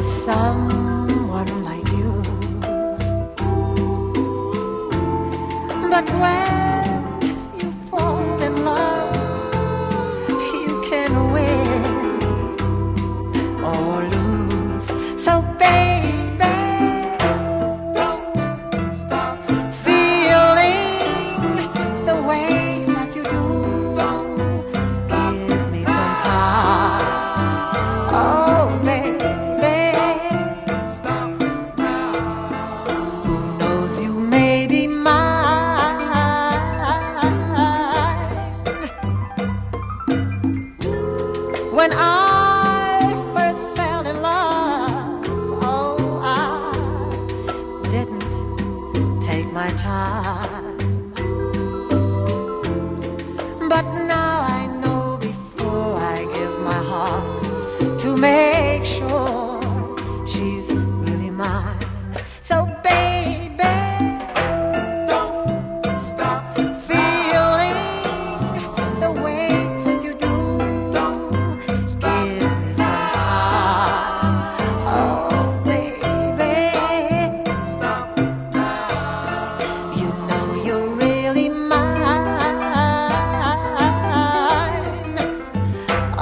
for someone like you. But when when I